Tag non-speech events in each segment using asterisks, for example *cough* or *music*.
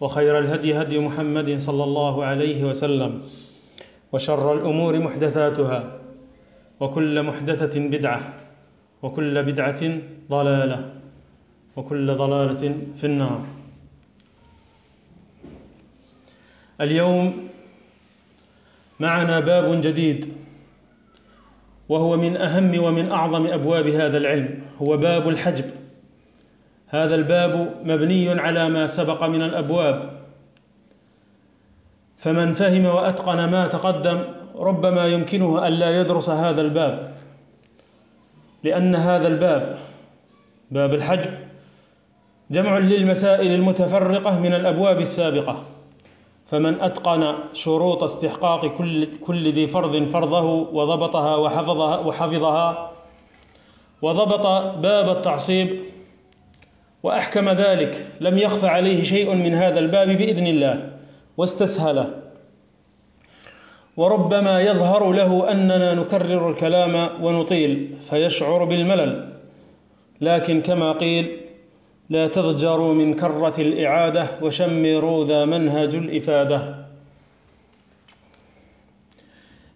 وخير الهدي هدي محمد صلى الله عليه وسلم وشر الأمور محدثاتها وكل محدثة بدعة وكل بدعة ضلالة وكل ضلالة في النار. اليوم معنا باب جديد وهو من أهم ومن أعظم أبواب هذا العلم هو باب الحجب. هذا الباب مبني على ما سبق من الأبواب. فمن فهم وأتقن ما تقدم ربما يمكنه ألا يدرس هذا الباب لأن هذا الباب باب الحجب جمع للمسائل المتفرقة من الأبواب السابقة. فمن أتقن شروط استحقاق كل, كل ذي فرض فرضه وضبطها وحفظها, وحفظها وضبط باب التعصيب وأحكم ذلك لم يخف عليه شيء من هذا الباب بإذن الله واستسهله وربما يظهر له أننا نكرر الكلام ونطيل فيشعر بالملل. لكن كما قيل لا تضجروا من كرة الإعادة وشمروا ذا منهج الإفادة.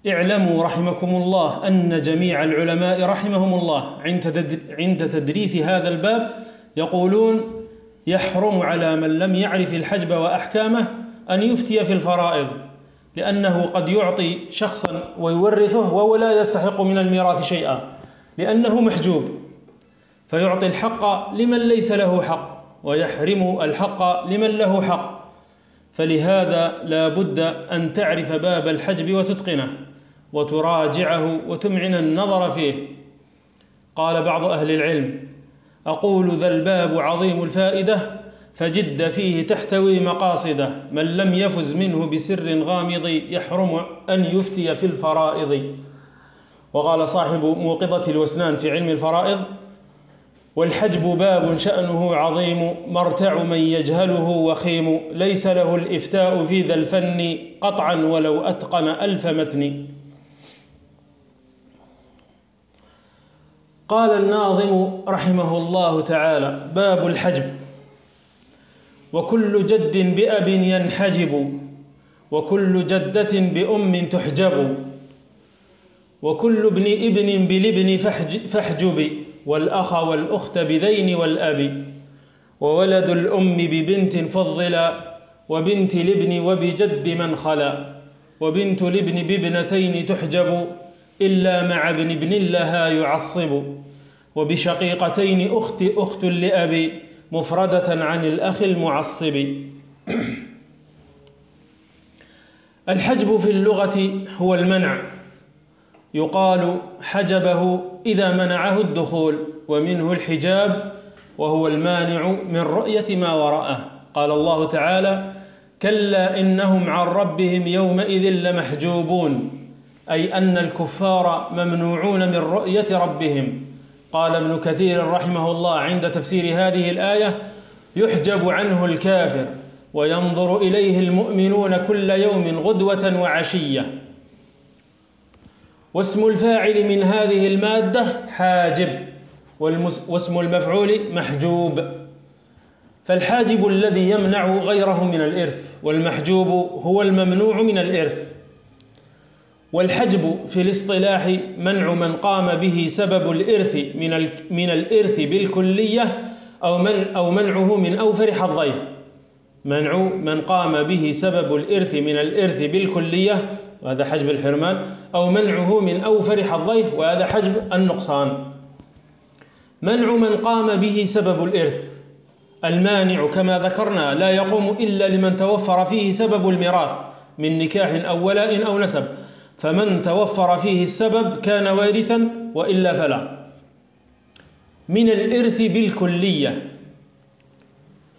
اعلموا رحمكم الله أن جميع العلماء رحمهم الله عند تدريس هذا الباب يقولون يحرم على من لم يعرف الحجب وأحكامه أن يفتي في الفرائض لأنه قد يعطي شخصا ويورثه وهو لا يستحق من الميراث شيئا لأنه محجوب. فيعطي الحق لمن ليس له حق ويحرم الحق لمن له حق. فلهذا لا بد أن تعرف باب الحجب وتتقنه وتراجعه وتمعن النظر فيه. قال بعض أهل العلم أقول ذا الباب عظيم الفائدة فجد فيه تحتوي مقاصده. من لم يفز منه بسر غامض يحرم أن يفتي في الفرائض. وقال صاحب موقظة الوسنان في علم الفرائض والحجب باب شأنه عظيم مرتع من يجهله وخيم. ليس له الإفتاء في ذا الفن قطعا ولو أتقن ألف متن. قال الناظم رحمه الله تعالى باب الحجب. وكل جد بأب ينحجب وكل جدة بأم تحجب وكل ابن ابن بلبن فاحجب والأخ والأخت بذين والأب وولد الأم ببنت فضلا وبنت الابن وبجد من خلا وبنت الابن بابنتين تحجب إلا مع ابن ابن لها يعصب. وبشقيقتين أخت أخت لأبي مفردة عن الأخ المعصب. الحجب في اللغة هو المنع. يقال حجبه إذا منعه الدخول ومنه الحجاب وهو المانع من رؤية ما وراءه. قال الله تعالى كلا إنهم عن ربهم يومئذ لمحجوبون. أي أن الكفار ممنوعون من رؤية ربهم. قال ابن كثير رحمه الله عند تفسير هذه الآية يحجب عنه الكافر وينظر إليه المؤمنون كل يوم غدوة وعشية. واسم الفاعل من هذه المادة حاجب واسم المفعول محجوب. فالحاجب الذي يمنع غيره من الإرث والمحجوب هو الممنوع من الإرث. والحجب في الاصطلاح منع من قام به سبب الإرث من من الإرث بالكلية أو من أو منعه من أوفر حظيه. منع من قام به سبب الإرث من الإرث بالكلية وهذا حجب الحرمان أو منعه من أوفر حظيه وهذا حجب النقصان. منع من قام به سبب الإرث. المانع كما ذكرنا لا يقوم إلا لمن توفر فيه سبب الميراث من نكاح أو ولاء أو نسب. فمن توفر فيه السبب كان وارثا وإلا فلا. من الإرث بالكلية.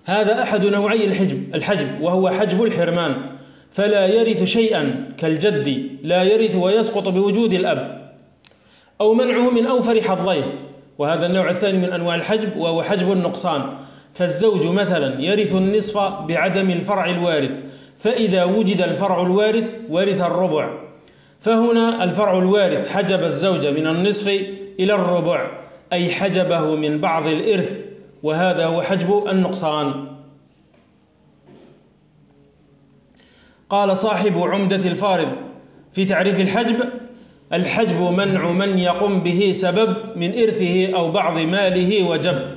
هذا أحد نوعي الحجب, الحجب وهو حجب الحرمان. فلا يرث شيئا كالجد لا يرث ويسقط بوجود الأب. أو منعه من أوفر حظيه. وهذا النوع الثاني من أنواع الحجب وهو حجب النقصان. فالزوج مثلا يرث النصف بعدم الفرع الوارث. فإذا وجد الفرع الوارث ورث الربع. فهنا الفرع الوارث حجب الزوج من النصف إلى الربع أي حجبه من بعض الإرث وهذا هو حجب النقصان. قال صاحب عمدة الفارض في تعريف الحجب الحجب منع من يقوم به سبب من إرثه أو بعض ماله وجب.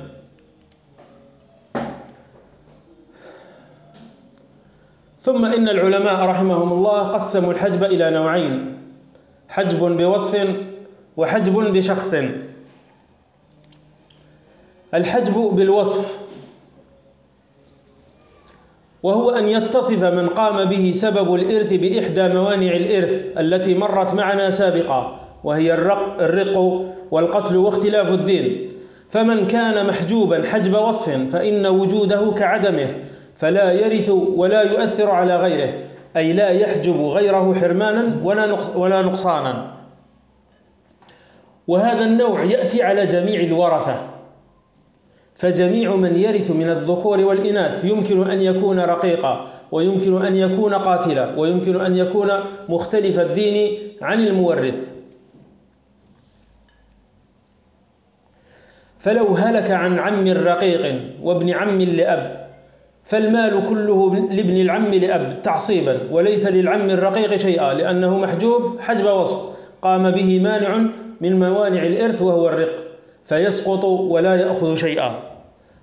ثم إن العلماء رحمهم الله قسموا الحجب إلى نوعين حجب بوصف وحجب بشخص. الحجب بالوصف وهو أن يتصف من قام به سبب الإرث بإحدى موانع الإرث التي مرت معنا سابقا وهي الرق, الرق والقتل واختلاف الدين. فمن كان محجوبا حجب وصف فإن وجوده كعدمه فلا يرث ولا يؤثر على غيره. أي لا يحجب غيره حرمانا ولا نقصانا. وهذا النوع يأتي على جميع الورثة. فجميع من يرث من الذكور والإناث يمكن أن يكون رقيقا ويمكن أن يكون قاتلا ويمكن أن يكون مختلف الدين عن المورث. فلو هلك عن عم رقيق وابن عم لأب فالمال كله لابن العم لأب تعصيبا وليس للعم الرقيق شيئا لأنه محجوب حجب وصف. قام به مانع من موانع الإرث وهو الرق فيسقط ولا يأخذ شيئا.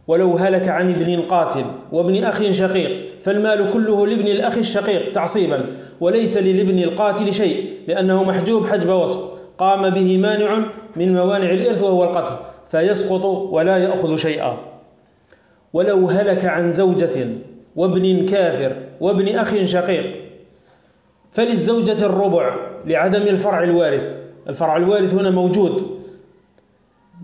ولو هلك عن ابن قاتل وابن أخ شقيق فالمال كله لابن الأخ الشقيق تعصيبا وليس للابن القاتل شيء لأنه محجوب حجب وصف. قام به مانع من موانع الإرث وهو القتل فيسقط ولا يأخذ شيئا. ولو هلك عن زوجة وابن كافر وابن أخ شقيق فللزوجة الربع لعدم الفرع الوارث. الفرع الوارث هنا موجود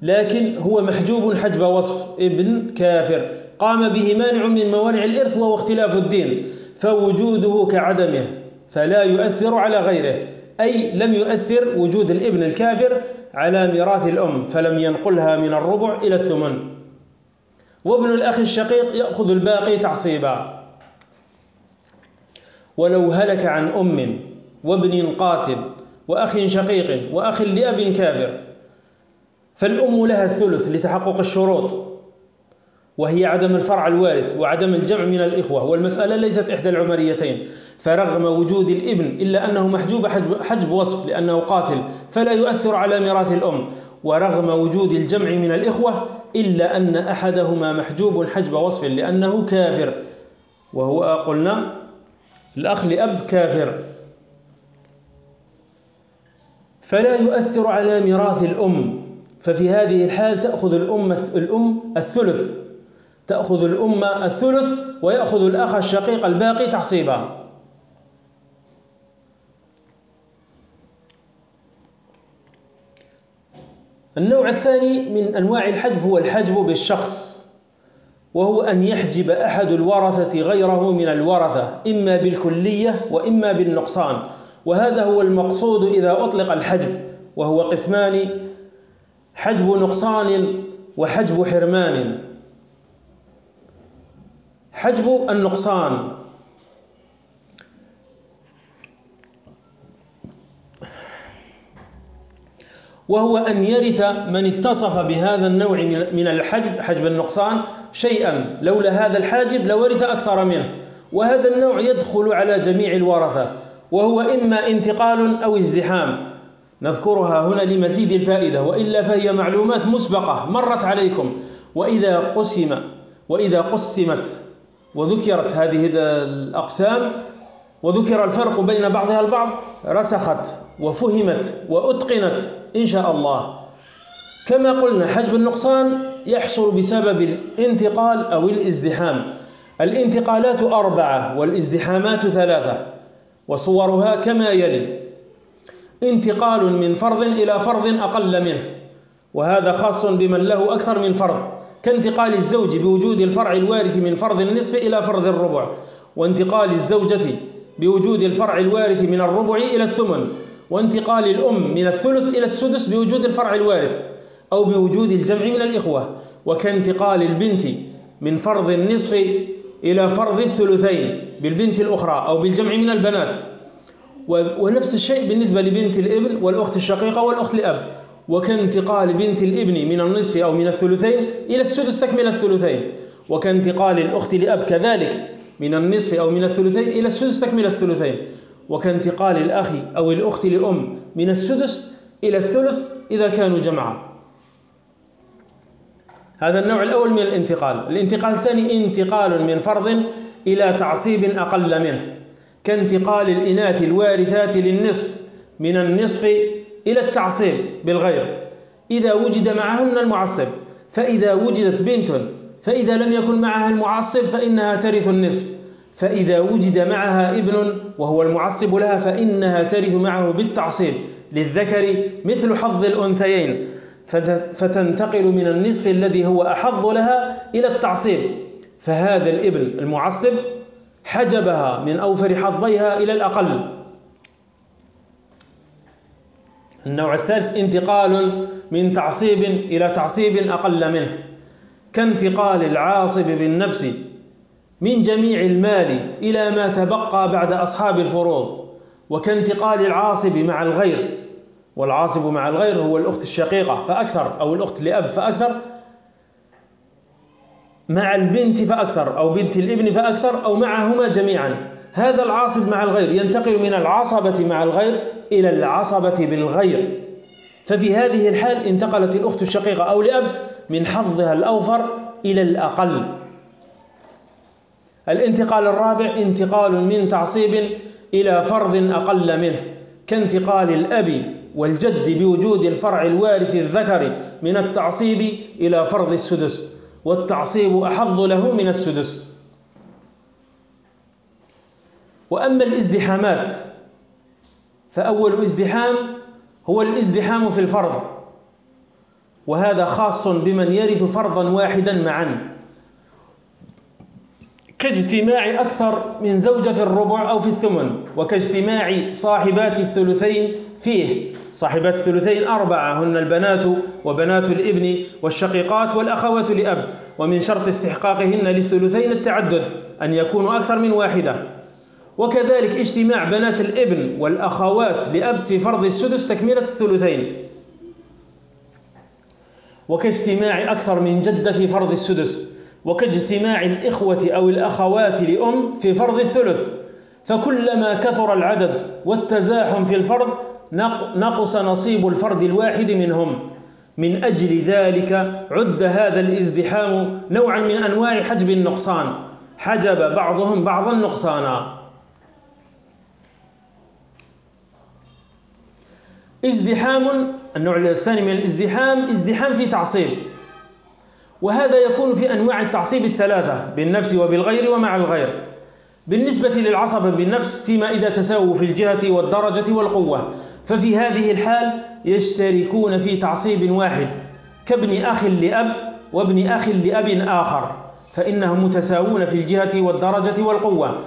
لكن هو محجوب حجب وصف ابن كافر. قام به مانع من موانع الإرث وهو اختلاف الدين فوجوده كعدمه فلا يؤثر على غيره. أي لم يؤثر وجود الابن الكافر على ميراث الأم فلم ينقلها من الربع إلى الثمن. وابن الأخ الشقيق يأخذ الباقي تعصيبا. ولو هلك عن أم وابن قاتل وأخ شقيق وأخ لأب كافر فالأم لها الثلث لتحقق الشروط وهي عدم الفرع الوارث وعدم الجمع من الإخوة والمسألة ليست إحدى العمريتين فرغم وجود الابن إلا أنه محجوب حجب وصف لأنه قاتل فلا يؤثر على ميراث الأم. ورغم وجود الجمع من الإخوة إلا أن أحدهما محجوب حجب وصف لأنه كافر. وهو قلنا الأخ لأب كافر. فلا يؤثر على ميراث الأم. ففي هذه الحال تأخذ الأم الأم الثلث. تأخذ الأم الثلث ويأخذ الأخ الشقيق الباقي تعصيبا النوع الثاني من أنواع الحجب هو الحجب بالشخص وهو أن يحجب أحد الورثة غيره من الورثة إما بالكلية وإما بالنقصان. وهذا هو المقصود إذا أطلق الحجب وهو قسمان حجب نقصان وحجب حرمان. حجب النقصان وهو أن يرث من اتصف بهذا النوع من الحجب حجب النقصان شيئا. لولا هذا الحاجب لورث أكثر منه. وهذا النوع يدخل على جميع الورثة. وهو إما انتقال أو ازدحام. نذكرها هنا لمزيد الفائدة. وإلا فهي معلومات مسبقة. مرت عليكم. وإذا قسم وإذا قسمت وذكرت هذه الأقسام وذكر الفرق بين بعضها البعض رسخت وفهمت وأتقنت إن شاء الله. كما قلنا حجب النقصان يحصل بسبب الانتقال أو الازدحام. الانتقالات أربعة والازدحامات ثلاثة وصورها كما يلي انتقال من فرض إلى فرض أقل منه وهذا خاص بمن له أكثر من فرض كانتقال الزوج بوجود الفرع الوارث من فرض النصف إلى فرض الربع وانتقال الزوجة بوجود الفرع الوارث من الربع إلى الثمن. وانتقال الأم من الثلث إلى السدس بوجود الفرع الوارث أو بوجود الجمع من الإخوة وكانتقال البنت من فرض النصف إلى فرض الثلثين بالبنت الأخرى أو بالجمع من البنات. ونفس الشيء بالنسبة لبنت الإبن والأخت الشقيقة والأخت الأب. وكانتقال بنت الإبن من النصف أو من الثلثين إلى السدس تكمل الثلثين. وكانتقال الأخت لأب كذلك من النصف أو من الثلثين إلى السدس تكمل الثلثين. وكانتقال الأخ أو الأخت لأم من السدس إلى الثلث إذا كانوا جمعا. هذا النوع الأول من الانتقال. الانتقال الثاني انتقال من فرض إلى تعصيب أقل منه كانتقال الإناث الوارثات للنصف من النصف إلى التعصيب بالغير. إذا وجد معهن المعصب فإذا وجدت بنت فإذا لم يكن معها المعصب فإنها ترث النصف. فإذا وجد معها ابن وهو المعصب لها فإنها ترث معه بالتعصيب للذكر مثل حظ الأنثيين. فتنتقل من النصف الذي هو أحظ لها إلى التعصيب. فهذا الابن المعصب حجبها من أوفر حظيها إلى الأقل. النوع الثالث انتقال من تعصيب إلى تعصيب أقل منه. كانتقال العاصب بالنفس من جميع المال إلى ما تبقى بعد أصحاب الفروض وكانتقال العاصب مع الغير. والعاصب مع الغير هو الأخت الشقيقة فأكثر أو الأخت لأب فأكثر. مع البنت فأكثر أو بنت الإبن فأكثر أو معهما جميعا. هذا العاصب مع الغير ينتقل من العصبة مع الغير إلى العصبة بالغير. ففي هذه الحال انتقلت الأخت الشقيقة أو لأب من حظها الأوفر إلى الأقل. الانتقال الرابع انتقال من تعصيب إلى فرض أقل منه كانتقال الأب والجد بوجود الفرع الوارث الذكر من التعصيب إلى فرض السدس والتعصيب أحظ له من السدس. وأما الازدحامات فأول ازدحام هو الازدحام في الفرض وهذا خاص بمن يرث فرضا واحدا معا. كاجتماع أكثر من زوجة في الربع أو في الثمن وكاجتماع صاحبات الثلثين فيه. صاحبات الثلثين أربعة هن البنات وبنات الإبن والشقيقات والأخوات لأب. ومن شرط استحقاقهن للثلثين التعدد أن يكونوا أكثر من واحدة. وكذلك اجتماع بنات الإبن والأخوات لأب في فرض السدس تكملة الثلثين. وكاجتماع أكثر من جدة في فرض السدس. وكاجتماع الإخوة أو الأخوات لأم في فرض الثلث فكلما كثر العدد والتزاحم في الفرض نقص نصيب الفرد الواحد منهم. من أجل ذلك عد هذا الازدحام نوعا من أنواع حجب النقصان. حجب بعضهم بعضا نقصانا. ازدحام النوع الثاني من الازدحام ازدحام في تعصيب. وهذا يكون في أنواع التعصيب الثلاثة بالنفس وبالغير ومع الغير. بالنسبة للعصبة بالنفس فيما إذا تساووا في الجهة والدرجة والقوة. ففي هذه الحال يشتركون في تعصيب واحد كابن أخ لأب وابن أخ لأب آخر. فإنهم متساوون في الجهة والدرجة والقوة.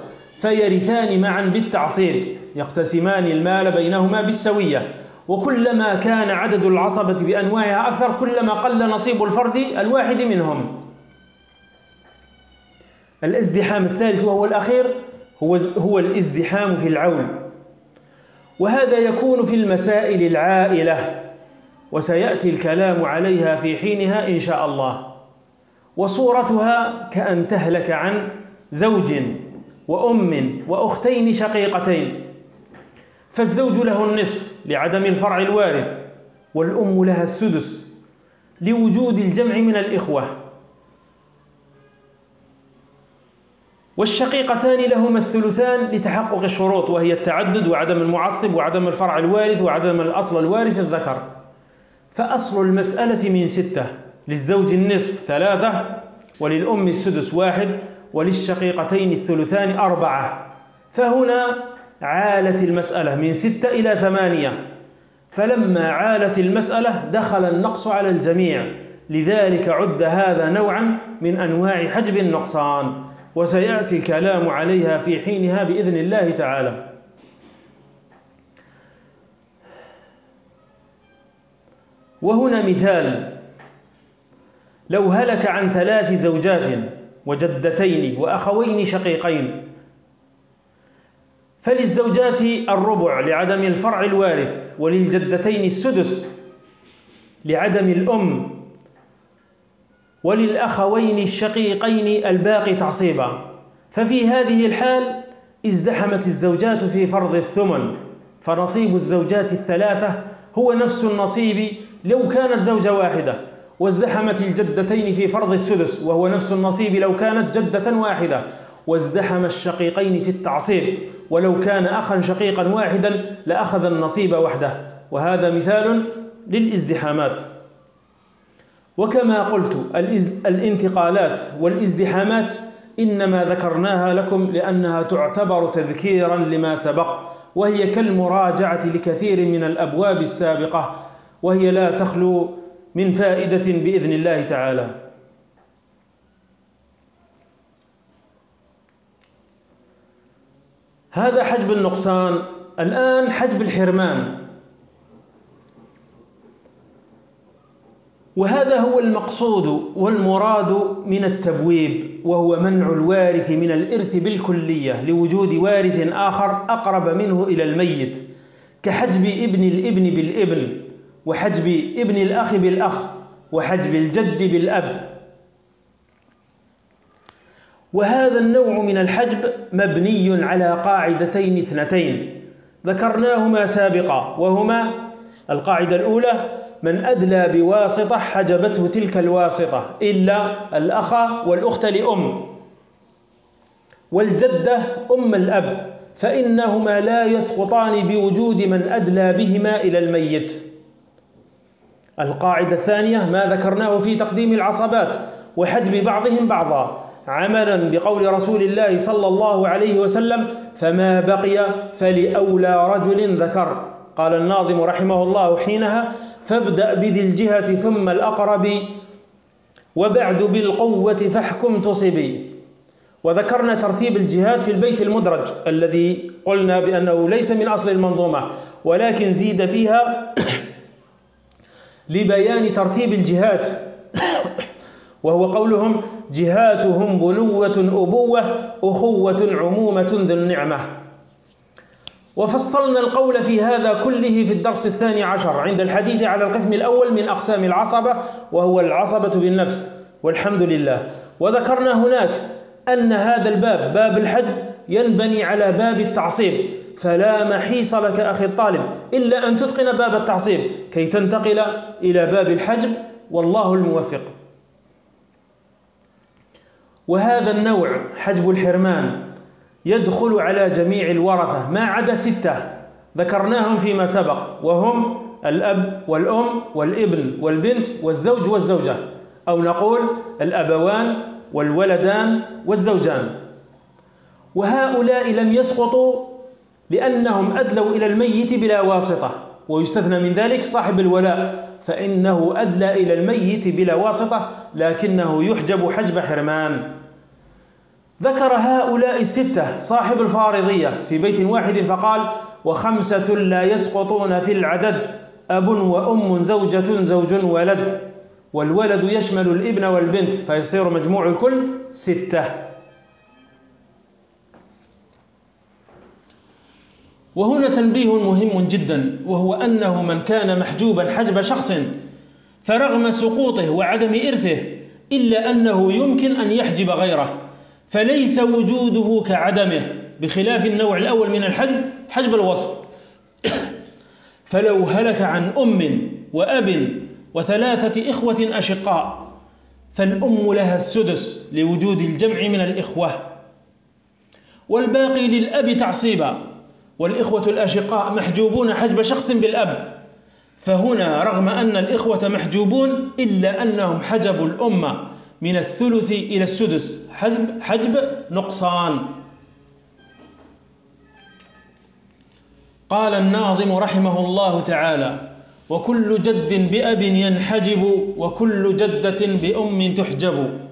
فيرثان معا بالتعصيب يقتسمان المال بينهما بالسوية. وكلما كان عدد العصبة بأنواعها أكثر كلما قل نصيب الفرد الواحد منهم. الازدحام الثالث وهو الأخير هو, هو الازدحام في العول وهذا يكون في المسائل العائلة وسيأتي الكلام عليها في حينها إن شاء الله. وصورتها كأن تهلك عن زوج وأم وأختين شقيقتين فالزوج له النصف. لعدم الفرع الوارث والأم لها السدس لوجود الجمع من الإخوة. والشقيقتان لهما الثلثان لتحقق الشروط وهي التعدد وعدم المعصب وعدم الفرع الوارث وعدم الأصل الوارث الذكر. فأصل المسألة من ستة للزوج النصف ثلاثة وللأم السدس واحد وللشقيقتين الثلثان أربعة. فهنا عالت المسألة من ستة إلى ثمانية. فلما عالت المسألة دخل النقص على الجميع. لذلك عد هذا نوعا من أنواع حجب النقصان. وسيأتي الكلام عليها في حينها بإذن الله تعالى. وهنا مثال. لو هلك عن ثلاث زوجات وجدتين وأخوين شقيقين فللزوجات الربع لعدم الفرع الوارث وللجدتين السدس لعدم الأم وللأخوين الشقيقين الباقي تعصيبا. ففي هذه الحال ازدحمت الزوجات في فرض الثمن. فنصيب الزوجات الثلاثة هو نفس النصيب لو كانت زوجة واحدة. وازدحمت الجدتين في فرض السدس وهو نفس النصيب لو كانت جدة واحدة. وازدحم الشقيقين في التعصيب. ولو كان أخا شقيقا واحدا لأخذ النصيب وحده. وهذا مثال للإزدحامات. وكما قلت الانتقالات والإزدحامات إنما ذكرناها لكم لأنها تعتبر تذكيرا لما سبق وهي كالمراجعة لكثير من الأبواب السابقة وهي لا تخلو من فائدة بإذن الله تعالى. هذا حجب النقصان. الآن حجب الحرمان. وهذا هو المقصود والمراد من التبويب وهو منع الوارث من الإرث بالكلية لوجود وارث آخر أقرب منه إلى الميت كحجب ابن الابن بالابن وحجب ابن الأخ بالأخ وحجب الجد بالأب. وهذا النوع من الحجب مبني على قاعدتين اثنتين. ذكرناهما سابقا وهما القاعدة الأولى من أدلى بواسطة حجبته تلك الواسطة إلا الأخ والأخت لأم. والجدة أم الأب فإنهما لا يسقطان بوجود من أدلى بهما إلى الميت. القاعدة الثانية ما ذكرناه في تقديم العصبات وحجب بعضهم بعضا. عملا بقول رسول الله صلى الله عليه وسلم فما بقي فلأولى رجل ذكر. قال الناظم رحمه الله حينها فابدأ بذي الجهة ثم الأقرب وبعد بالقوة فاحكم تصبي. وذكرنا ترتيب الجهات في البيت المدرج الذي قلنا بأنه ليس من أصل المنظومة ولكن زيد فيها *coughs* لبيان ترتيب الجهات *coughs* وهو قولهم جهاتهم بنوة أبوة أخوة عمومة ذو النعمة. وفصلنا القول في هذا كله في الدرس الثاني عشر عند الحديث على القسم الأول من أقسام العصبة وهو العصبة بالنفس. والحمد لله. وذكرنا هناك أن هذا الباب باب الحج ينبني على باب التعصيب. فلا محيص لك أخي الطالب إلا أن تتقن باب التعصيب كي تنتقل إلى باب الحجب والله الموفق. وهذا النوع حجب الحرمان يدخل على جميع الورثة ما عدا ستة ذكرناهم فيما سبق وهم الأب والأم والابن والبنت والزوج والزوجة أو نقول الأبوان والولدان والزوجان. وهؤلاء لم يسقطوا لأنهم أدلوا إلى الميت بلا واسطة ويستثنى من ذلك صاحب الولاء فإنه أدلى إلى الميت بلا واسطة لكنه يحجب حجب حرمان. ذكر هؤلاء الستة صاحب الفارضية في بيت واحد فقال وخمسة لا يسقطون في العدد أب وأم زوجة زوج ولد والولد يشمل الإبن والبنت فيصير مجموع الكل ستة. وهنا تنبيه مهم جدا وهو أنه من كان محجوبا حجب شخص فرغم سقوطه وعدم إرثه إلا أنه يمكن أن يحجب غيره فليس وجوده كعدمه بخلاف النوع الأول من الحجب حجب الوصف. *coughs* فلو هلك عن أم وأب وثلاثة إخوة أشقاء فالأم لها السدس لوجود الجمع من الإخوة والباقي للأب تعصيبا. والإخوة الأشقاء محجوبون حجب شخص بالأب. فهنا رغم أن الإخوة محجوبون إلا أنهم حجبوا الأمة من الثلث إلى السدس. حجب, حجب نقصان. قال الناظم رحمه الله تعالى وكل جد بأب ينحجب وكل جدة بأم تحجب.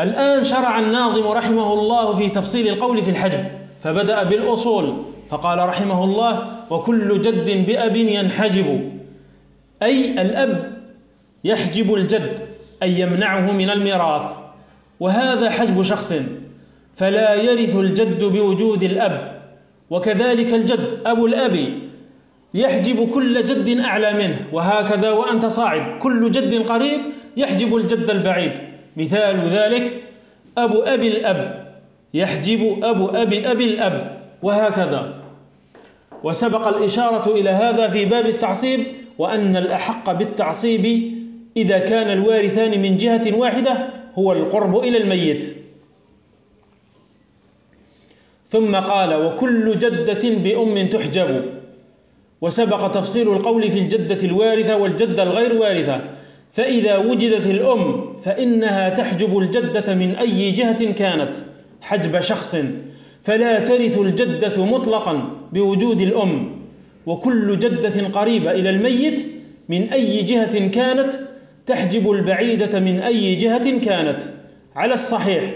الآن شرع الناظم رحمه الله في تفصيل القول في الحجب فبدأ بالأصول فقال رحمه الله وكل جد بأب ينحجب. أي الأب يحجب الجد أي يمنعه من الميراث. وهذا حجب شخص فلا يرث الجد بوجود الأب. وكذلك الجد أبو الأب يحجب كل جد أعلى منه. وهكذا وأنت صاعد كل جد قريب يحجب الجد البعيد. مثال ذلك أبو أبي الأب يحجب أبو أبي أبي الأب وهكذا. وسبق الإشارة إلى هذا في باب التعصيب وأن الأحق بالتعصيب إذا كان الوارثان من جهة واحدة هو القرب إلى الميت. ثم قال وكل جدة بأم تحجب. وسبق تفصيل القول في الجدة الوارثة والجدة الغير وارثة. فإذا وجدت الأم فإنها تحجب الجدة من أي جهة كانت حجب شخص فلا ترث الجدة مطلقا بوجود الأم. وكل جدة قريبة إلى الميت من أي جهة كانت تحجب البعيدة من أي جهة كانت. على الصحيح.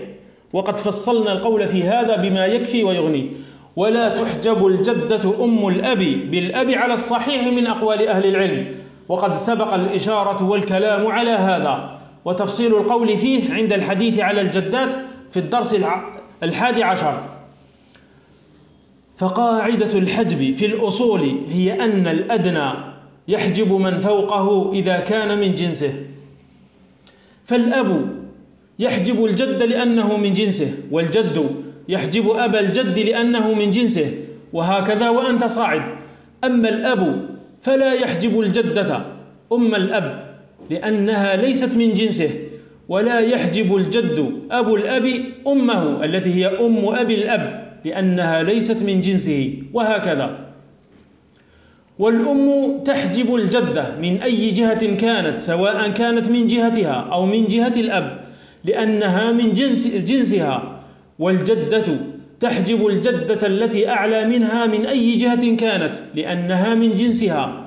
وقد فصلنا القول في هذا بما يكفي ويغني. ولا تحجب الجدة أم الأب بالأب على الصحيح من أقوال أهل العلم. وقد سبق الإشارة والكلام على هذا. وتفصيل القول فيه عند الحديث على الجدات في الدرس الحادي عشر. فقاعدة الحجب في الأصول هي أن الأدنى يحجب من فوقه إذا كان من جنسه. فالأب يحجب الجد لأنه من جنسه والجد يحجب أبا الجد لأنه من جنسه وهكذا وأنت صاعد. أما الأب فلا يحجب الجدة أم الأب لأنها ليست من جنسه ولا يحجب الجد أبو الأب أمه التي هي أم أبي الأب لأنها ليست من جنسه وهكذا. والأم تحجب الجدة من أي جهة كانت سواء كانت من جهتها أو من جهة الأب لأنها من جنس جنسها. والجدة تحجب الجدة التي أعلى منها من أي جهة كانت لأنها من جنسها.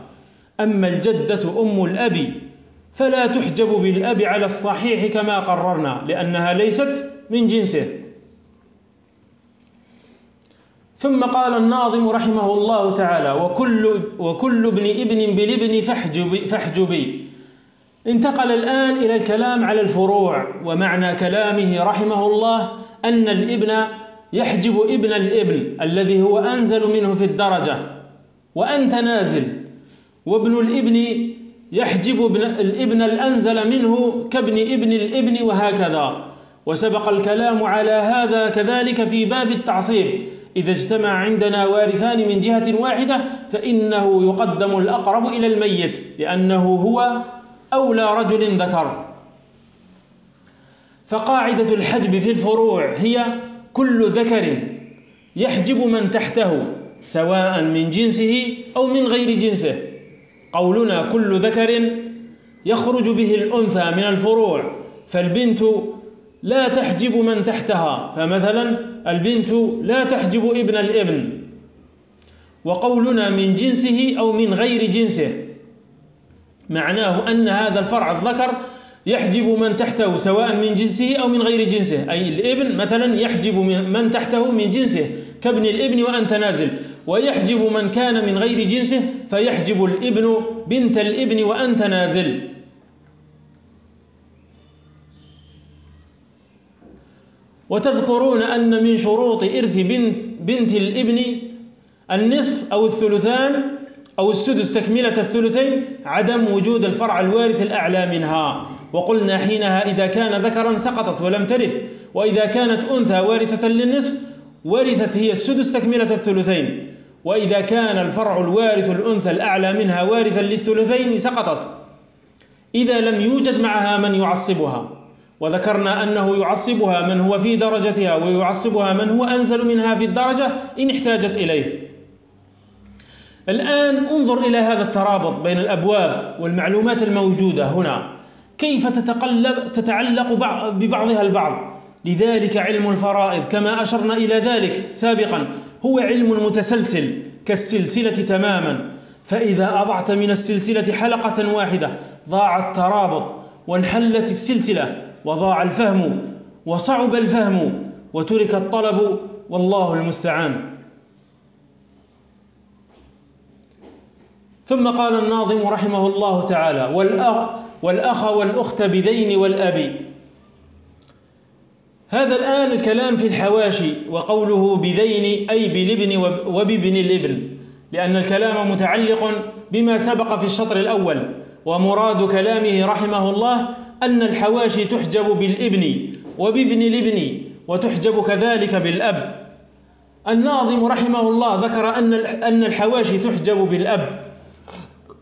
أما الجدة أم الأب فلا تحجب بالأب على الصحيح كما قررنا لأنها ليست من جنسه. ثم قال الناظم رحمه الله تعالى وكل, وكل ابن ابن بالابن فاحجبي, فاحجبي. انتقل الآن إلى الكلام على الفروع ومعنى كلامه رحمه الله أن الابن يحجب ابن الابن الذي هو أنزل منه في الدرجة وأنت نازل وابن الابن يحجب ابن الابن الأنزل منه كابن ابن الابن وهكذا. وسبق الكلام على هذا كذلك في باب التعصيب. إذا اجتمع عندنا وارثان من جهة واحدة فإنه يقدم الأقرب إلى الميت لأنه هو أولى رجل ذكر. فقاعدة الحجب في الفروع هي كل ذكر يحجب من تحته سواء من جنسه أو من غير جنسه. قولنا كل ذكر يخرج به الأنثى من الفروع فالبنت لا تحجب من تحتها فمثلا البنت لا تحجب ابن الابن وقولنا من جنسه أو من غير جنسه معناه أن هذا الفرع الذكر يحجب من تحته سواء من جنسه أو من غير جنسه أي الابن مثلا يحجب من تحته من جنسه كابن الابن وأنت نازل. ويحجب من كان من غير جنسه فيحجب الإبن بنت الإبن وأنت نازل. وتذكرون أن من شروط إرث بنت, بنت الإبن النصف أو الثلثان أو السدس تكملة الثلثين عدم وجود الفرع الوارث الأعلى منها. وقلنا حينها إذا كان ذكرا سقطت ولم ترث وإذا كانت أنثى وارثة للنصف ورثت هي السدس تكملة الثلثين. وإذا كان الفرع الوارث الأنثى الأعلى منها وارثا للثلثين سقطت. إذا لم يوجد معها من يعصبها. وذكرنا أنه يعصبها من هو في درجتها ويعصبها من هو أنزل منها في الدرجة إن احتاجت إليه. الآن انظر إلى هذا الترابط بين الأبواب والمعلومات الموجودة هنا. كيف تتقلب تتعلق ببعضها البعض؟ لذلك علم الفرائض كما أشرنا إلى ذلك سابقا. هو علم متسلسل كالسلسلة تماما. فإذا أضعت من السلسلة حلقة واحدة ضاع الترابط وانحلت السلسلة وضاع الفهم وصعب الفهم وترك الطلب والله المستعان. ثم قال الناظم رحمه الله تعالى والأخ, والأخ والأخت بذين والأب هذا الآن الكلام في الحواشي وقوله بذين أي بالابن وبابن الابن لأن الكلام متعلق بما سبق في الشطر الأول ومراد كلامه رحمه الله أن الحواشي تحجب بالإبن وبابن الابن وتحجب كذلك بالأب. الناظم رحمه الله ذكر أن الحواشي تحجب بالأب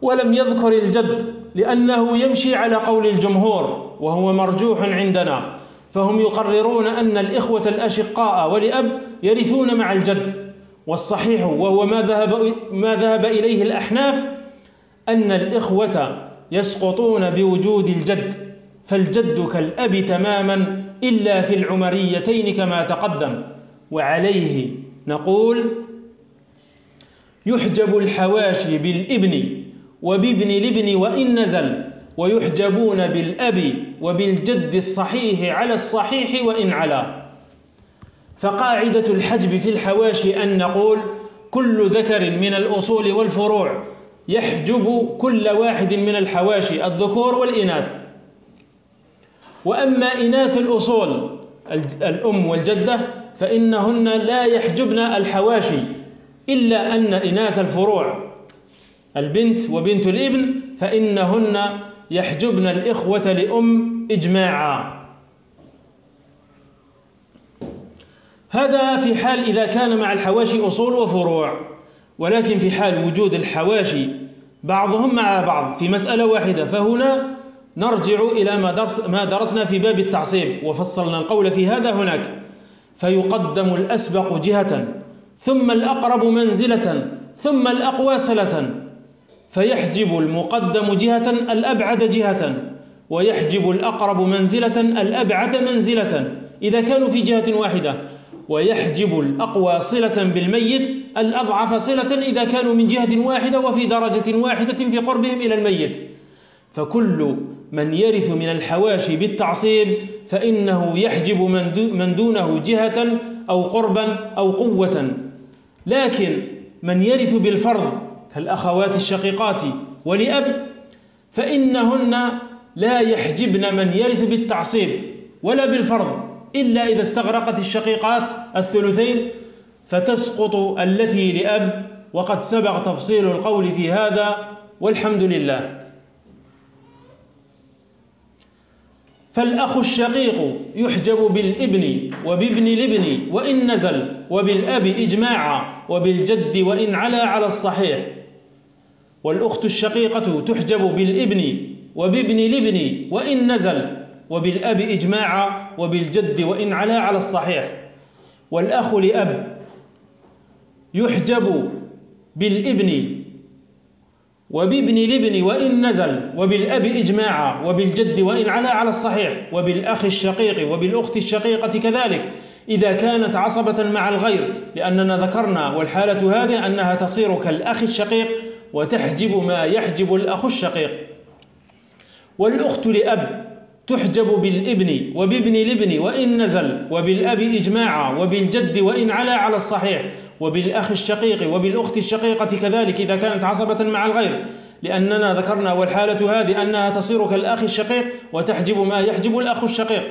ولم يذكر الجد لأنه يمشي على قول الجمهور وهو مرجوح عندنا. فهم يقررون أن الإخوة الأشقاء ولأب يرثون مع الجد والصحيح وهو ما ذهب, ما ذهب إليه الأحناف أن الإخوة يسقطون بوجود الجد فالجد كالأب تماما إلا في العمريتين كما تقدم وعليه نقول يحجب الحواشي بالإبن وبابن الابن وإن نزل ويحجبون بالأب وبالجد الصحيح على الصحيح وإن علا فقاعدة الحجب في الحواشي أن نقول كل ذكر من الأصول والفروع يحجب كل واحد من الحواشي الذكور والإناث. وأما إناث الأصول الأم والجدة فإنهن لا يحجبن الحواشي إلا أن إناث الفروع البنت وبنت الابن فإنهن يحجبن الإخوة لأم إجماعا. هذا في حال إذا كان مع الحواشي أصول وفروع ولكن في حال وجود الحواشي بعضهم مع بعض في مسألة واحدة فهنا نرجع إلى ما, درس ما درسنا في باب التعصيب وفصلنا القول في هذا هناك. فيقدم الأسبق جهة ثم الأقرب منزلة ثم الأقوى سلة فيحجب المقدم جهة الأبعد جهة ويحجب الأقرب منزلة الأبعد منزلة إذا كانوا في جهة واحدة. ويحجب الأقوى صلة بالميت الأضعف صلة إذا كانوا من جهة واحدة وفي درجة واحدة في قربهم إلى الميت. فكل من يرث من الحواشي بالتعصيب فإنه يحجب من دونه جهة أو قربا أو قوة. لكن من يرث بالفرض كالأخوات الشقيقات ولأب فإنهن لا يحجبن من يرث بالتعصيب ولا بالفرض إلا إذا استغرقت الشقيقات الثلثين فتسقط التي لأب وقد سبق تفصيل القول في هذا والحمد لله. فالأخ الشقيق يحجب بالإبن وبابن الإبن وإن نزل وبالأب إجماعا وبالجد وإن علا على الصحيح. والأخت الشقيقة تحجب بالإبن وبابن الابن وإن نزل وبالأب إجماعا وبالجد وإن علا على الصحيح. والأخ لأب يحجب بالإبن وبابن الابن وإن نزل وبالأب إجماعا وبالجد وإن علا على الصحيح. وبالأخ الشقيق وبالأخت الشقيقة كذلك. إذا كانت عصبة مع الغير لأننا ذكرنا والحالة هذه أنها تصير كالأخ الشقيق وتحجب ما يحجب الأخ الشقيق. والأخت لأب تحجب بالإبن وبابن الابن وإن نزل وبالأب إجماعا وبالجد وإن علا على الصحيح وبالأخ الشقيق وبالأخت الشقيقة كذلك إذا كانت عصبة مع الغير. لأننا ذكرنا والحالة هذه أنها تصير كالأخ الشقيق وتحجب ما يحجب الأخ الشقيق.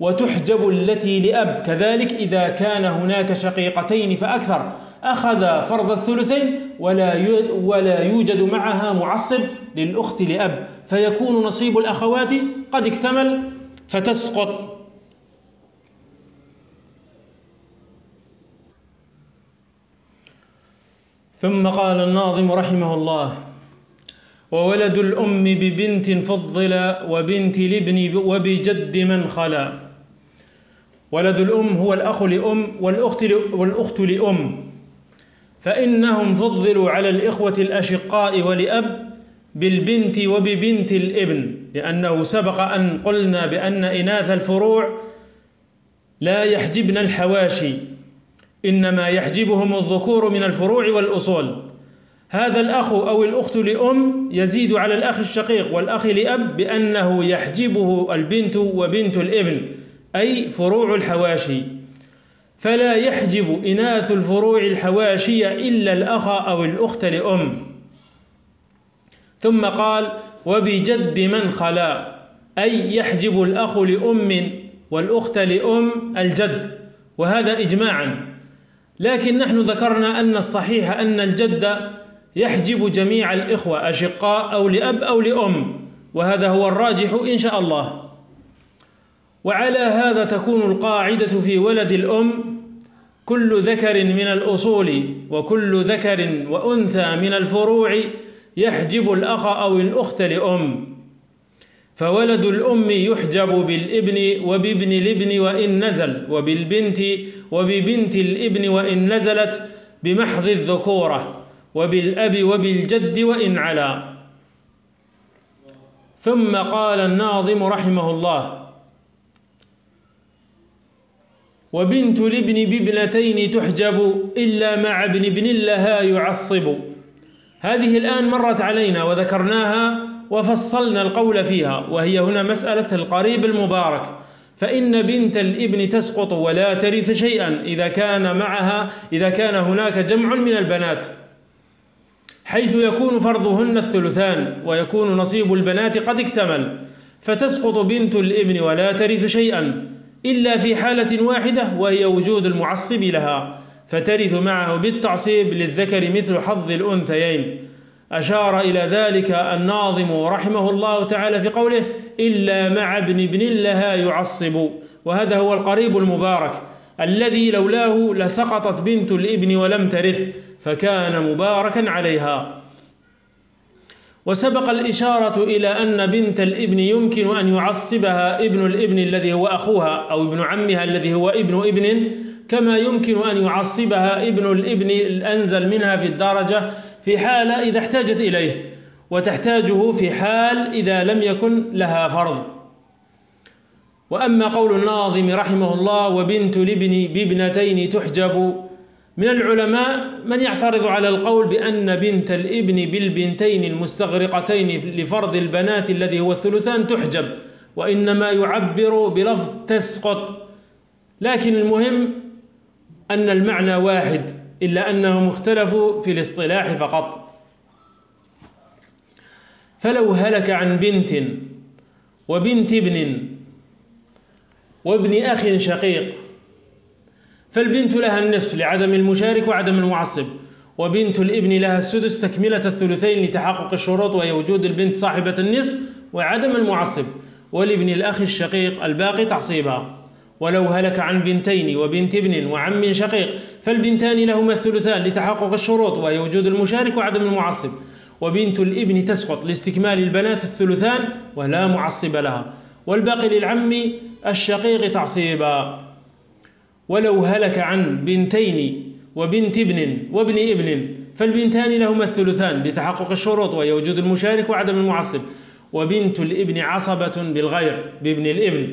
وتحجب التي لأب كذلك إذا كان هناك شقيقتين فأكثر. أخذ فرض الثلثين ولا ولا يوجد معها معصب للأخت لأب فيكون نصيب الأخوات قد اكتمل فتسقط. ثم قال الناظم رحمه الله وولد الأم ببنت فضل وبنت الابن وبجد من خلا. ولد الأم هو الأخ لأم والأخت, والأخت لأم. فإنهم فضلوا على الإخوة الأشقاء ولأب بالبنت وببنت الابن لأنه سبق أن قلنا بأن إناث الفروع لا يحجبن الحواشي إنما يحجبهم الذكور من الفروع والأصول. هذا الأخ أو الأخت لأم يزيد على الأخ الشقيق والأخ لأب بأنه يحجبه البنت وبنت الابن أي فروع الحواشي. فلا يحجب إناث الفروع الحواشية إلا الأخ أو الأخت لأم. ثم قال وبجد من خلا أي يحجب الأخ لأم والأخت لأم الجد. وهذا إجماعا. لكن نحن ذكرنا أن الصحيح أن الجد يحجب جميع الإخوة أشقاء أو لأب أو لأم. وهذا هو الراجح إن شاء الله. وعلى هذا تكون القاعدة في ولد الأم كل ذكر من الأصول وكل ذكر وأنثى من الفروع يحجب الأخ أو الأخت لأم. فولد الأم يحجب بالابن وبابن الابن وإن نزل وبالبنت وببنت الابن وإن نزلت بمحض الذكورة وبالأب وبالجد وإن علا. ثم قال الناظم رحمه الله وبنت الابن بابنتين تحجب إلا مع ابن ابن لها يعصب. هذه الآن مرت علينا وذكرناها وفصلنا القول فيها وهي هنا مسألة القريب المبارك. فإن بنت الابن تسقط ولا ترث شيئا إذا كان معها إذا كان هناك جمع من البنات. حيث يكون فرضهن الثلثان ويكون نصيب البنات قد اكتمل. فتسقط بنت الابن ولا ترث شيئا. إلا في حالة واحدة وهي وجود المعصب لها فترث معه بالتعصيب للذكر مثل حظ الأنثيين. أشار إلى ذلك الناظم رحمه الله تعالى في قوله إلا مع ابن ابن لها يعصب. وهذا هو القريب المبارك الذي لولاه لسقطت بنت الابن ولم ترث فكان مباركا عليها. وسبق الإشارة إلى أن بنت الإبن يمكن أن يعصبها ابن الإبن الذي هو أخوها أو ابن عمها الذي هو ابن إبن كما يمكن أن يعصبها ابن الإبن الأنزل منها في الدرجة في حال إذا احتاجت إليه وتحتاجه في حال إذا لم يكن لها فرض. وأما قول الناظم رحمه الله وبنت الإبن بابنتين تحجب من العلماء من يعترض على القول بأن بنت الإبن بالبنتين المستغرقتين لفرض البنات الذي هو الثلثان تحجب وإنما يعبر بلفظ تسقط. لكن المهم أن المعنى واحد إلا أنهم اختلفوا في الاصطلاح فقط. فلو هلك عن بنت وبنت ابن وابن أخ شقيق فالبنت لها النصف لعدم المشارك وعدم المعصب وبنت الابن لها السدس تكملة الثلثين لتحقق الشروط وهي وجود البنت صاحبة النصف وعدم المعصب ولابن الأخ الشقيق الباقي تعصيبها ولو هلك عن بنتين وبنت ابن وعم شقيق فالبنتان لهما الثلثان لتحقق الشروط وهي وجود المشارك وعدم المعصب. وبنت الابن تسقط لاستكمال البنات الثلثان ولا معصب لها والباقي للعم الشقيق تعصيبا. ولو هلك عن بنتين وبنت ابن وابن ابن فالبنتان لهما الثلثان لتحقق الشروط وهي وجود المشارك وعدم المعصب. وبنت الابن عصبة بالغير بابن الابن.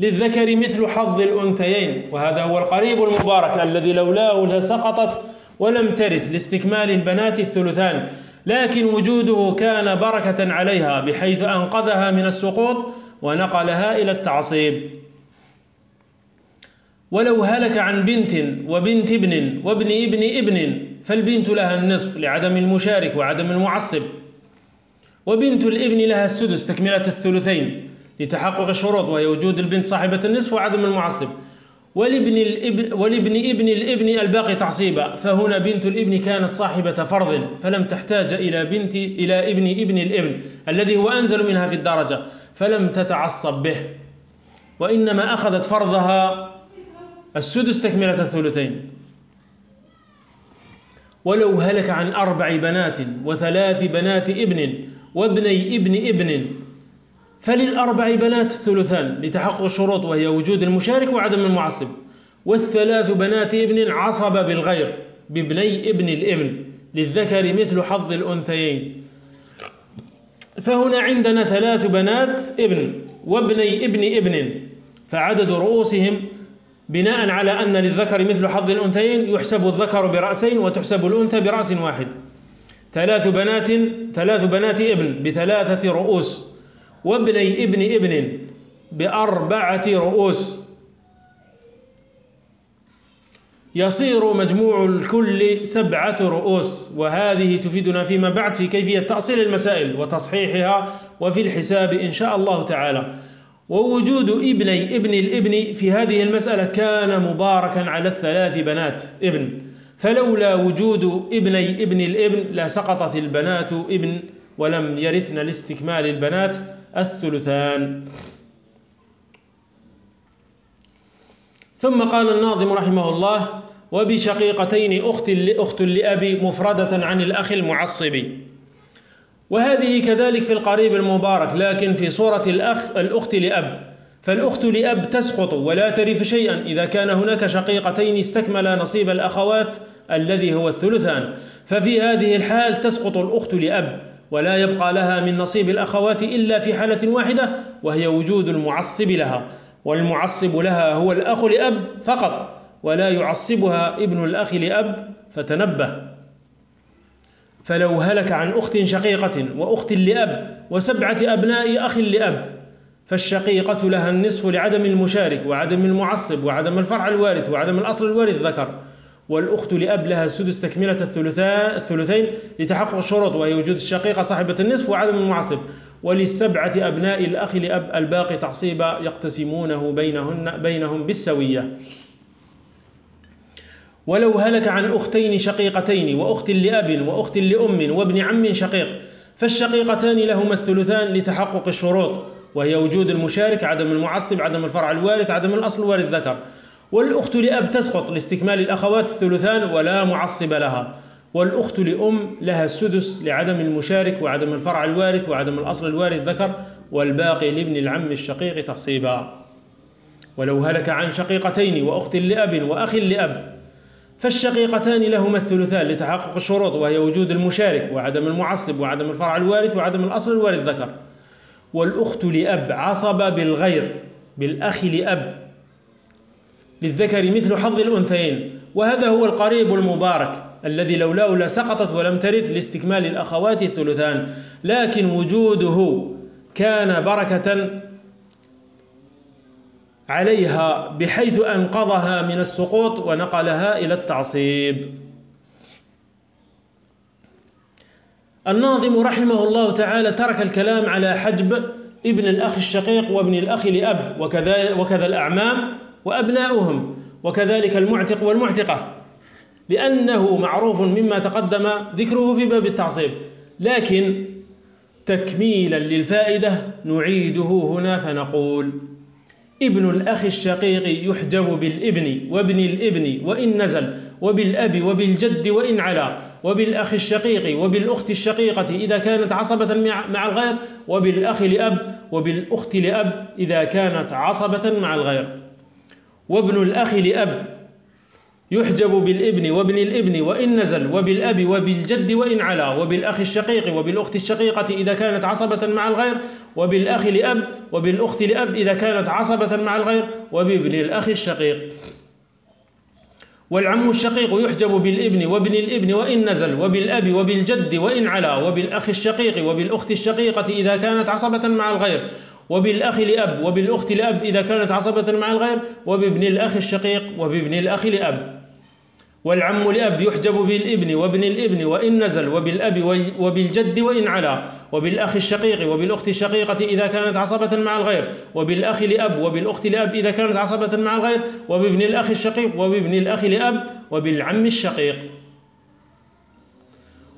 للذكر مثل حظ الأنثيين وهذا هو القريب المبارك الذي لولاه لسقطت ولم ترث لاستكمال البنات الثلثان. لكن وجوده كان بركة عليها بحيث أنقذها من السقوط ونقلها إلى التعصيب. ولو هلك عن بنت وبنت ابن وابن ابن ابن فالبنت لها النصف لعدم المشارك وعدم المعصب. وبنت الابن لها السدس تكملة الثلثين لتحقق الشروط وهي وجود البنت صاحبة النصف وعدم المعصب. ولابن, الابن ولابن ابن الابن الباقي تعصيبا فهنا بنت الابن كانت صاحبة فرض فلم تحتاج إلى بنت إلى ابن ابن الابن الذي هو أنزل منها في الدرجة فلم تتعصب به. وإنما أخذت فرضها السدس تكملة الثلثين. ولو هلك عن أربع بنات وثلاث بنات ابن وابني ابن ابن فللأربع بنات الثلثان لتحقق الشروط وهي وجود المشارك وعدم المعصب. والثلاث بنات ابن عصب بالغير بابني ابن الابن للذكر مثل حظ الأنثيين. فهنا عندنا ثلاث بنات ابن وابني ابن ابن فعدد رؤوسهم بناء على أن للذكر مثل حظ الأنثيين يحسب الذكر برأسين وتحسب الأنثى برأس واحد. ثلاث بنات ثلاث بنات ابن بثلاثة رؤوس وابني ابن ابن بأربعة رؤوس. يصير مجموع الكل سبعة رؤوس وهذه تفيدنا فيما بعد في كيفية تأصيل المسائل وتصحيحها وفي الحساب إن شاء الله تعالى. ووجود ابني ابن الابن في هذه المسألة كان مباركا على الثلاث بنات. ابن. فلولا وجود ابني ابن الابن لسقطت البنات ابن ولم يرثن لاستكمال البنات الثلثان. ثم قال الناظم رحمه الله وبشقيقتين أخت لأبي مفردة عن الأخ المعصب. وهذه كذلك في القريب المبارك لكن في صورة الأخ الأخت لأب. فالأخت لأب تسقط ولا ترث شيئا. إذا كان هناك شقيقتين استكملا نصيب الأخوات الذي هو الثلثان. ففي هذه الحال تسقط الأخت لأب ولا يبقى لها من نصيب الأخوات إلا في حالة واحدة وهي وجود المعصب لها. والمعصب لها هو الأخ لأب فقط ولا يعصبها ابن الأخ لأب فتنبه. فلو هلك عن أخت شقيقة وأخت لأب وسبعة أبناء أخ لأب فالشقيقة لها النصف لعدم المشارك وعدم المعصب وعدم الفرع الوارث وعدم الأصل الوارث ذكر. والأخت لأب لها السدس تكملة الثلثين لتحقق الشروط وهي وجود الشقيقة صاحبة النصف وعدم المعصب. وللسبعة أبناء الأخ لأب الباقي تعصيبا يقتسمونه بينهن بينهم بالسوية. ولو هلك عن أختين شقيقتين وأخت لأب وأخت لأم وابن عم شقيق فالشقيقتان لهما الثلثان لتحقق الشروط وهي وجود المشارك عدم المعصب عدم الفرع الوارث عدم الأصل الوارث ذكر والأخت لأب تسقط لاستكمال الأخوات الثلثان ولا معصب لها. والأخت لأم لها السدس لعدم المشارك وعدم الفرع الوارث وعدم الأصل الوارث ذكر والباقي لابن العم الشقيق تخصيبا ولو هلك عن شقيقتين وأخت لأب وأخ لأب فالشقيقتان لهما الثلثان لتحقق الشروط وهي وجود المشارك وعدم المعصب وعدم الفرع الوارث وعدم الأصل الوارث ذكر. والأخت لأب عصب بالغير بالأخ لأب. للذكر مثل حظ الأنثيين. وهذا هو القريب المبارك الذي لولاه لسقطت ولم ترث لاستكمال الأخوات الثلثان. لكن وجوده كان بركة عليها بحيث أنقذها من السقوط ونقلها إلى التعصيب. الناظم رحمه الله تعالى ترك الكلام على حجب ابن الأخ الشقيق وابن الأخ لأب وكذا, وكذا الأعمام وأبناؤهم وكذلك المعتق والمعتقة لأنه معروف مما تقدم ذكره في باب التعصيب. لكن تكميلا للفائدة نعيده هنا فنقول ابن الأخ الشقيق يحجب بالابن وابن الابن وإن نزل وبالأب وبالجد وإن علا وبالأخ الشقيق وبالأخت الشقيقة إذا كانت عصبة مع الغير وبالأخ لأب وبالأخت لأب إذا كانت عصبة مع الغير. وابن الأخ لأب يحجب بالابن وابن الابن وإن نزل وبالأب وبالجد وإن علا وبالأخ الشقيق وبالأخت الشقيقة إذا كانت عصبة مع الغير وبالأخ لأب وبالأخت لأب إذا كانت عصبة مع الغير وبابن الأخ الشقيق. والعم الشقيق يحجب بالإبن وابن الإبن وإن نزل وبالأب وبالجد وإن علا وبالأخ الشقيق وبالأخت الشقيقة إذا كانت عصبة مع الغير. وبالأخ لأب وبالأخت لأب إذا كانت عصبة مع الغير وبابن الأخ الشقيق وبابن الأخ لأب. والعم لأب يحجب بالإبن وابن الإبن وإن نزل وبالأب وبالجد وإن علا. وبالأخ الشقيق وبالأخت الشقيقة إذا كانت عصبة مع الغير وبالأخ لأب وبالأخت لأب إذا كانت عصبة مع الغير وبابن الأخ الشقيق وبابن الأخ لأب وبالعم الشقيق.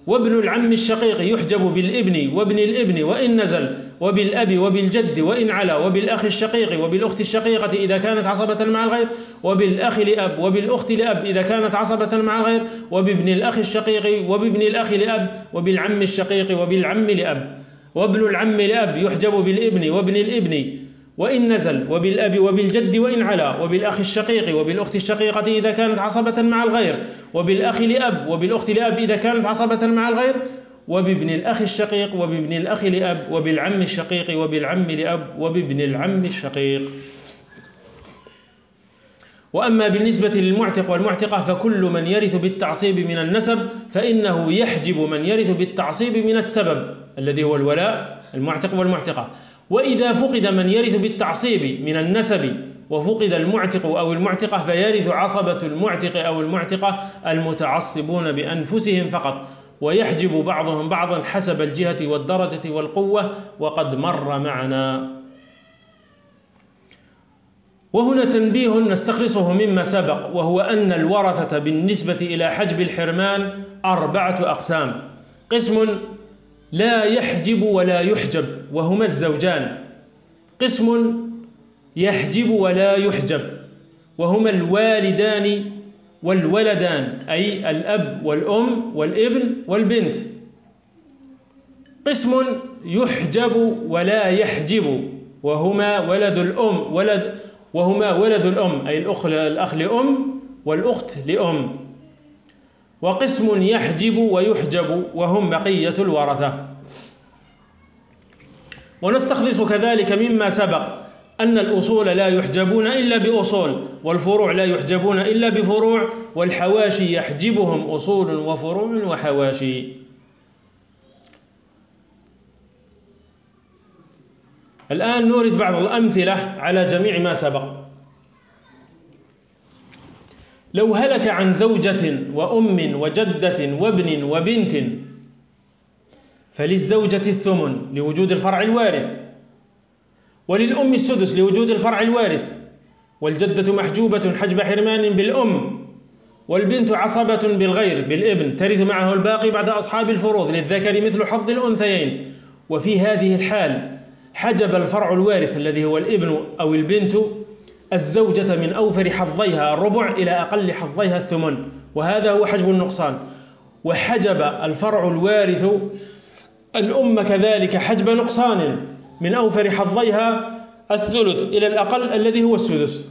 وابن العم الشقيق يحجب بالإبن وابن الإبن وإن نزل وبالأب وبالجد وإن علا وبالأخ الشقيق وبالأخت الشقيقة إذا كانت عصبة مع الغير وبالأخ لأب وبالأخت لأب إذا كانت عصبة مع الغير وبابن الأخ الشقيق وبابن الأخ لأب وبالعم الشقيق وبالعم لأب. وابن العم لأب يحجب بالابن وابن الابن. وإن نزل وبالأب وبالجد وإن علا وبالأخ الشقيق وبالأخت الشقيقة إذا كانت عصبة مع الغير. وبالأخ لأب وبالأخت لأب إذا كانت عصبة مع الغير وبابن الأخ الشقيق وبابن الأخ لأب وبالعم الشقيق وبالعم لأب وبابن العم الشقيق. وأما بالنسبة للمعتق والمعتقة فكل من يرث بالتعصيب من النسب فإنه يحجب من يرث بالتعصيب من السبب الذي هو الولاء المعتق والمعتقة. وإذا فقد من يرث بالتعصيب من النسب وفقد المعتق أو المعتقة فيرث عصبة المعتق أو المعتقة المتعصبون بأنفسهم فقط. ويحجب بعضهم بعضا حسب الجهة والدرجة والقوة وقد مر معنا. وهنا تنبيه نستخلصه مما سبق وهو أن الورثة بالنسبة إلى حجب الحرمان أربعة أقسام. قسم لا يحجب ولا يحجب وهما الزوجان. قسم يحجب ولا يحجب وهما الوالدان والولدان أي الأب والأم والابن والبنت. قسم يحجب ولا يحجب وهما ولد الأم ولد وهما ولد الأم أي الأخ, الأخ لأم والأخت لأم. وقسم يحجب ويحجب وهم بقية الورثة. ونستخلص كذلك مما سبق. أن الأصول لا يحجبون إلا بأصول والفروع لا يحجبون إلا بفروع والحواشي يحجبهم أصول وفروع وحواشي. الآن نورد بعض الأمثلة على جميع ما سبق. لو هلك عن زوجة وأم وجدة وابن وبنت فللزوجة الثمن لوجود الفرع الوارث. وللأم السدس لوجود الفرع الوارث والجدة محجوبة حجب حرمان بالأم والبنت عصبة بالغير بالابن ترث معه الباقي بعد أصحاب الفروض للذكر مثل حظ الأنثيين. وفي هذه الحال حجب الفرع الوارث الذي هو الابن أو البنت الزوجة من أوفر حظيها الربع إلى أقل حظيها الثمن وهذا هو حجب النقصان. وحجب الفرع الوارث الأم كذلك حجب نقصان. من أوفر حظيها الثلث إلى الأقل الذي هو السدس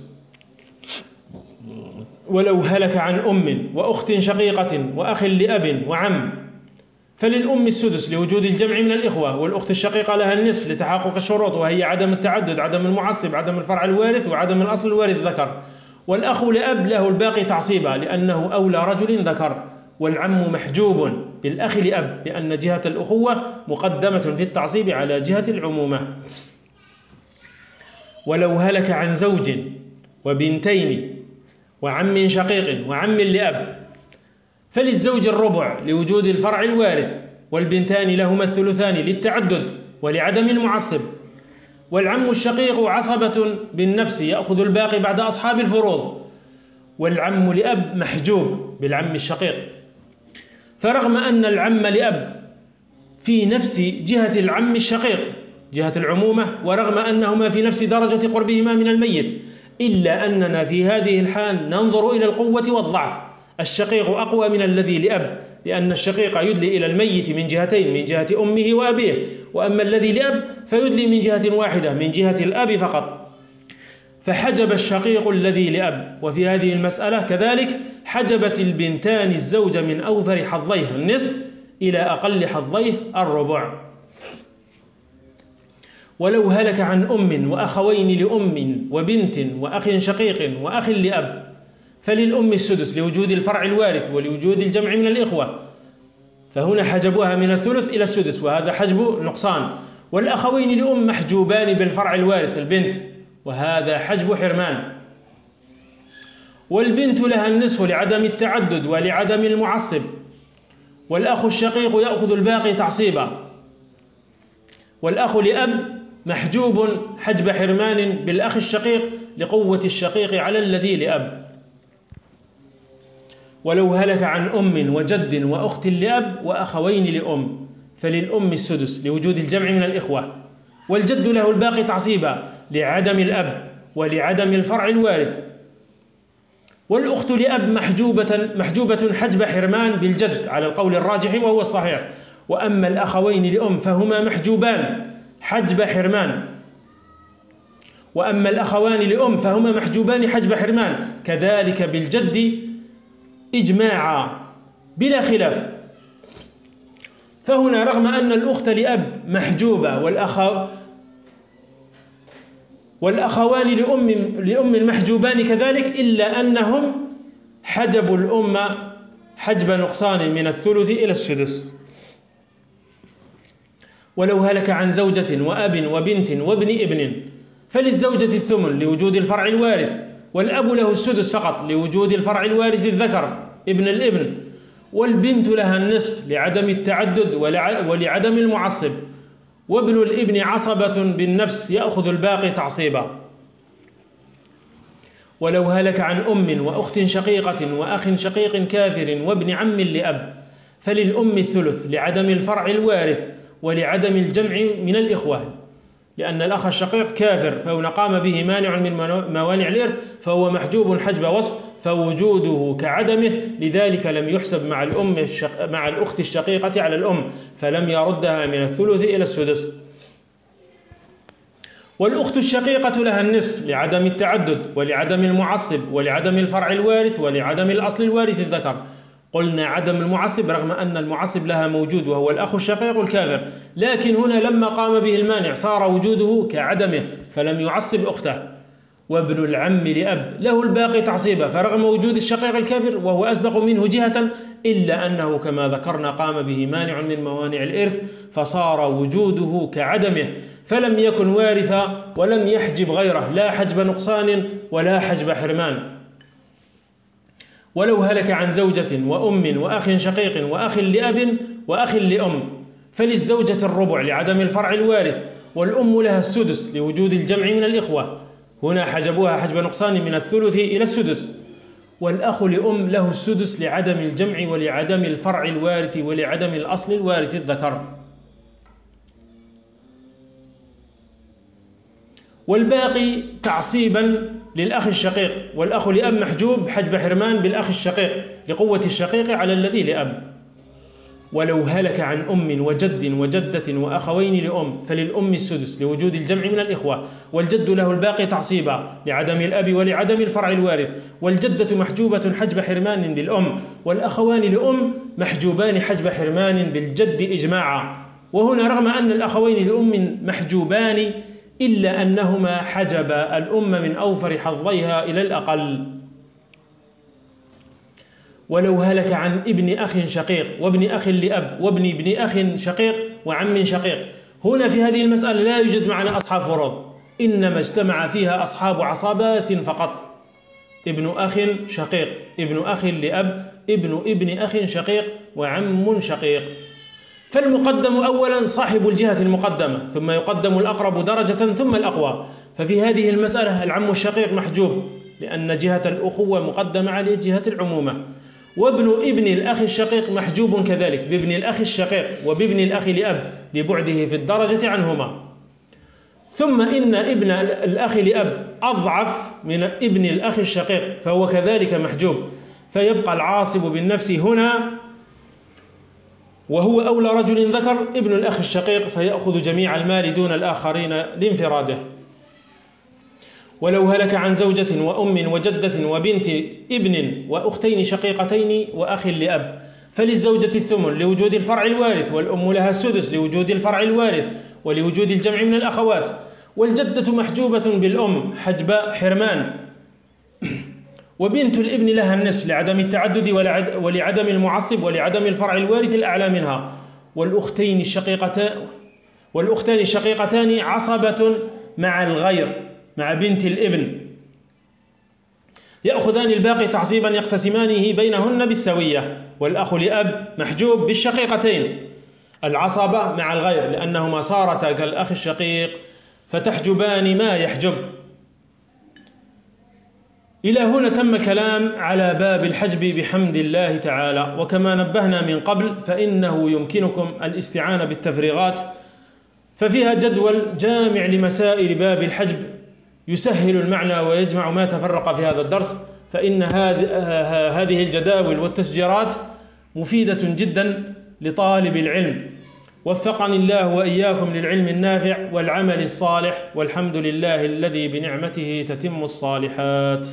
ولو هلك عن أم وأخت شقيقة وأخ لأب وعم فللأم السدس لوجود الجمع من الإخوة والأخت الشقيقة لها النصف لتحقق الشروط وهي عدم التعدد عدم المعصب عدم الفرع الوارث وعدم الأصل الوارث ذكر. والأخ لأب له الباقي تعصيبا لأنه أولى رجل ذكر والعم محجوب. بالأخ لأب لأن جهة الأخوة مقدمة في التعصيب على جهة العمومة. ولو هلك عن زوج وبنتين وعم شقيق وعم لأب فللزوج الربع لوجود الفرع الوارث والبنتان لهما الثلثان للتعدد ولعدم المعصب. والعم الشقيق عصبة بالنفس يأخذ الباقي بعد أصحاب الفروض والعم لأب محجوب بالعم الشقيق. فرغم أن العم لأب في نفس جهة العم الشقيق جهة العمومة ورغم أنهما في نفس درجة قربهما من الميت إلا أننا في هذه الحال ننظر إلى القوة والضعف. الشقيق أقوى من الذي لأب لأن الشقيق يدلي إلى الميت من جهتين من جهة أمه وأبيه وأما الذي لأب فيدلي من جهة واحدة من جهة الأب فقط. فحجب الشقيق الذي لأب وفي هذه المسألة كذلك حجبت البنتان الزوج من أوفر حظيه النصف إلى أقل حظيه الربع. ولو هلك عن أم وأخوين لأم وبنت وأخ شقيق وأخ لأب فللأم السدس لوجود الفرع الوارث ولوجود الجمع من الإخوة فهنا حجبوها من الثلث إلى السدس وهذا حجب نقصان. والأخوين لأم محجوبان بالفرع الوارث البنت وهذا حجب حرمان. والبنت لها النصف لعدم التعدد ولعدم المعصب. والأخ الشقيق يأخذ الباقي تعصيبا. والأخ لأب محجوب حجب حرمان بالأخ الشقيق لقوة الشقيق على الذي لأب. ولو هلك عن أم وجد وأخت لأب وأخوين لأم فللأم السدس لوجود الجمع من الإخوة. والجد له الباقي تعصيبا لعدم الأب ولعدم الفرع الوارث. والأخت لأب محجوبة, محجوبة حجب حرمان بالجد على القول الراجح وهو الصحيح. وأما الأخوين لأم فهما محجوبان حجب حرمان. وأما الأخوان لأم فهما محجوبان حجب حرمان. كذلك بالجد إجماعا بلا خلاف. فهنا رغم أن الأخت لأب محجوبة والأخ والأخوان لأم, لأم محجوبان كذلك إلا أنهم حجبوا الأمة حجب نقصان من الثلث إلى السدس. ولو هلك عن زوجة وأب وبنت وابن ابن فللزوجة الثمن لوجود الفرع الوارث والأب له السدس فقط لوجود الفرع الوارث الذكر ابن الابن والبنت لها النصف لعدم التعدد ولعدم المعصب. وابن الابن عصبة بالنفس يأخذ الباقي تعصيبا. ولو هلك عن أم وأخت شقيقة وأخ شقيق كافر وابن عم لأب فللأم الثلث لعدم الفرع الوارث ولعدم الجمع من الإخوة. لأن الأخ الشقيق كافر فهو قام به مانع من موانع الإرث فهو محجوب حجب وصف فوجوده كعدمه لذلك لم يحسب مع الأم مع الأخت الشقيقة على الأم فلم يردها من الثلث إلى السدس. والأخت الشقيقة لها النصف لعدم التعدد ولعدم المعصب ولعدم الفرع الوارث ولعدم الأصل الوارث الذكر. قلنا عدم المعصب رغم أن المعصب لها موجود وهو الأخ الشقيق الكافر. لكن هنا لما قام به المانع صار وجوده كعدمه فلم يعصب أخته. وابن العم لأب. له الباقي تعصيبا. فرغم وجود الشقيق الكافر وهو أسبق منه جهة إلا أنه كما ذكرنا قام به مانع من موانع الإرث فصار وجوده كعدمه. فلم يكن وارثا ولم يحجب غيره. لا حجب نقصان ولا حجب حرمان. ولو هلك عن زوجة وأم وأخ شقيق وأخ لأب وأخ لأم. فللزوجة الربع لعدم الفرع الوارث والأم لها السدس لوجود الجمع من الإخوة. هنا حجبوها حجب نقصان من الثلث إلى السدس. والأخ لأم له السدس لعدم الجمع ولعدم الفرع الوارث ولعدم الأصل الوارث الذكر. والباقي تعصيبا للأخ الشقيق. والأخ لأب محجوب حجب حرمان بالأخ الشقيق لقوة الشقيق على الذي لأب ولو هلك عن أم وجد وجدة وأخوين لأم فللأم السدس لوجود الجمع من الإخوة والجد له الباقي تعصيبا لعدم الأب ولعدم الفرع الوارث والجدة محجوبة حجب حرمان للأم والأخوان لأم محجوبان حجب حرمان بالجد إجماعا. وهنا رغم أن الأخوين لأم محجوبان إلا أنهما حجب الأم من أوفر حظيها إلى الأقل. ولو هلك عن ابن أخ شقيق وابن أخ لأب وابن ابن أخ شقيق وعم شقيق. هنا في هذه المسألة لا يوجد معنا أصحاب فروض إنما اجتمع فيها أصحاب عصابات فقط. ابن أخ شقيق ابن أخ لأب ابن ابن أخ شقيق وعم شقيق. فالمقدم أولا صاحب الجهة المقدمة ثم يقدم الأقرب درجة ثم الأقوى. ففي هذه المسألة العم الشقيق محجوب لأن جهة الأخوة مقدمة على جهة العمومة. وابن ابن الأخ الشقيق محجوب كذلك بابن الأخ الشقيق وبابن الأخ لأب لبعده في الدرجة عنهما. ثم إن ابن الأخ لأب أضعف من ابن الأخ الشقيق فهو كذلك محجوب. فيبقى العاصب بالنفس هنا وهو أولى رجل ذكر ابن الأخ الشقيق فيأخذ جميع المال دون الآخرين لانفراده. ولو هلك عن زوجة وأم وجدة وبنت ابن وأختين شقيقتين وأخ لأب فللزوجة الثمن لوجود الفرع الوارث والأم لها السدس لوجود الفرع الوارث ولوجود الجمع من الأخوات والجدة محجوبة بالأم حجب حرمان وبنت الابن لها النصف لعدم التعدد ولعدم المعصب ولعدم الفرع الوارث الأعلى منها والأختين الشقيقتان والأختان الشقيقتان عصبة مع الغير. مع بنت الابن. يأخذان الباقي تعصيبا يقتسمانه بينهن بالسوية والأخ لأب محجوب بالشقيقتين. العصبة مع الغير لأنهما صارتا كالأخ الشقيق فتحجبان ما يحجب. إلى هنا تم كلام على باب الحجب بحمد الله تعالى. وكما نبهنا من قبل فإنه يمكنكم الاستعانة بالتفريغات ففيها جدول جامع لمسائل باب الحجب. يسهل المعنى ويجمع ما تفرق في هذا الدرس فإن هذه الجداول والتسجيرات مفيدة جدا لطالب العلم. وفقني الله وإياكم للعلم النافع والعمل الصالح والحمد لله الذي بنعمته تتم الصالحات.